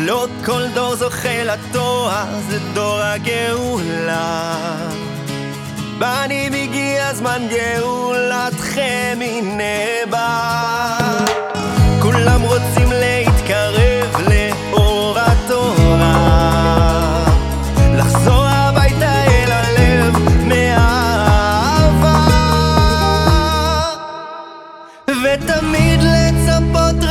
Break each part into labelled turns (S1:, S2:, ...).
S1: לא כל דור זוכה לתואר, זה דור הגאולה. בנים הגיע זמן גאולתכם, הנה בא. כולם רוצים להתקרב לאור התורה. אל. ותמיד לצפות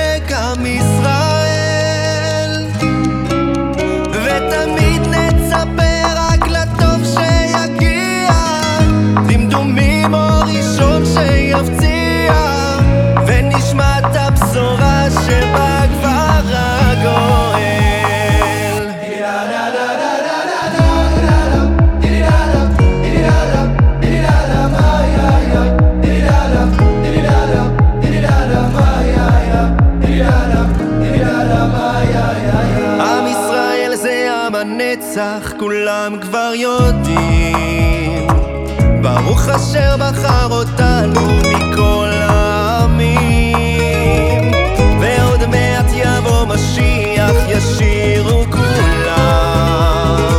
S1: נתחזק עם הנצח, כולם כבר יודעים. ברוך אשר בחר אותנו מכל העמים. ועוד מעט יבוא משיח, ישירו כולם.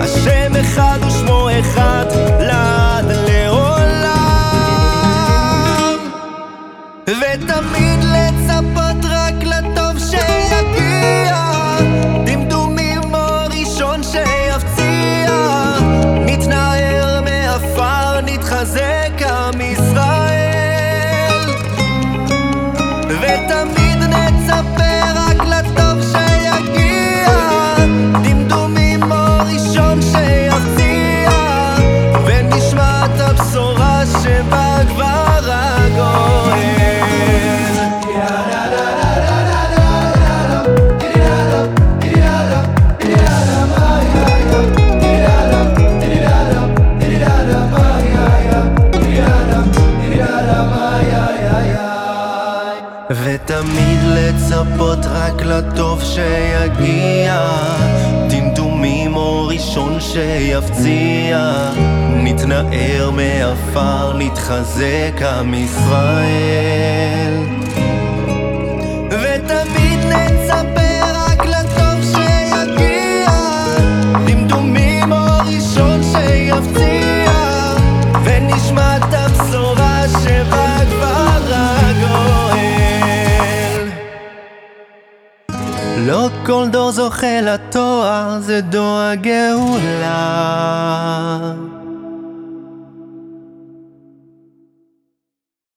S1: השם אחד ושמו אחד, לעד לעולם. ותמיד לצפות רק לטוב שיגיע לצפות רק לטוב שיגיע. דמדומים או ראשון שיפציע. נתנער מעפר, נתחזק עם ישראל. ותמיד ונשמע את הבשורה לא כל דור זוכה לתואר, זה דור הגאולה